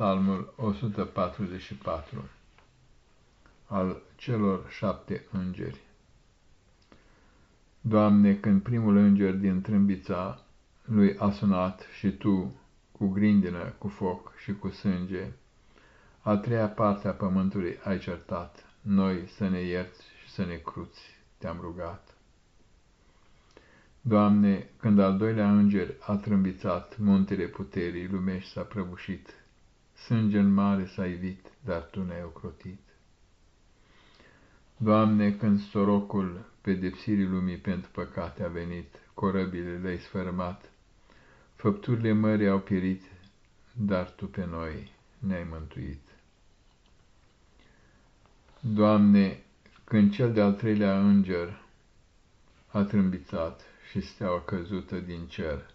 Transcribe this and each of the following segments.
Psalmul 144 al celor șapte îngeri. Doamne, când primul înger din trâmbița lui a sunat și Tu, cu grindină, cu foc și cu sânge, a treia parte a pământului ai certat, noi să ne ierți și să ne cruți, te-am rugat. Doamne, când al doilea înger a trâmbițat, muntele puterii lumești s-a prăbușit, sânge în mare s-a ivit, dar Tu ne-ai ocrotit. Doamne, când sorocul pedepsirii lumii pentru păcate a venit, corăbile le-ai sfărmat, făpturile mării au pierit, dar Tu pe noi ne-ai mântuit. Doamne, când cel de-al treilea înger a trâmbițat și steaua căzută din cer,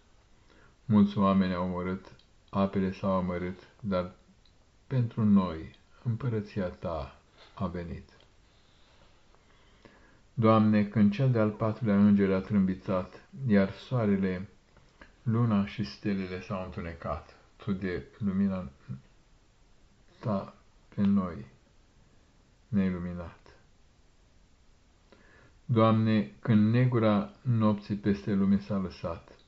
mulți oameni au omorât, apele s-au amărât, dar pentru noi împărăția Ta a venit. Doamne, când cel de-al patrulea înger a trâmbițat, iar soarele, luna și stelele s-au întunecat, Tu de lumina Ta pe noi ne-ai luminat. Doamne, când negura nopții peste lume s-a lăsat, Tu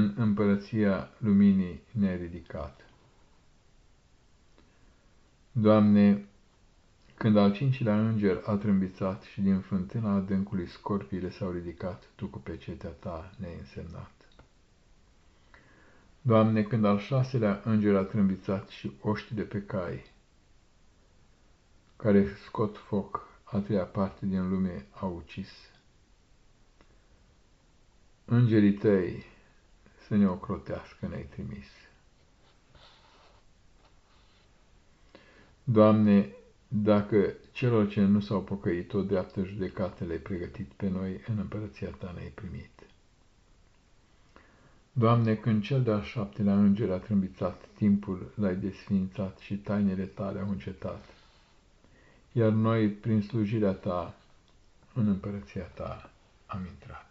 în împărăția luminii ne-ai ridicat. Doamne, când al cincilea înger a trâmbițat și din fântâna adâncului scorpiile s-au ridicat, Tu cu pecetea Ta ne-ai însemnat. Doamne, când al șaselea înger a trâmbițat și oștii de pe cai, care scot foc, a treia parte din lume au ucis. Îngerii tăi să ne ocrotească ne-ai trimis. Doamne, dacă celor ce nu s-au pocăit o dreaptă judecată le-ai pregătit pe noi, în împărăția ta ne-ai primit. Doamne, când cel de-al șaptelea înger a trâmbițat, timpul l-ai desfințat și tainele tale au încetat, iar noi, prin slujirea ta, în împărăția ta am intrat.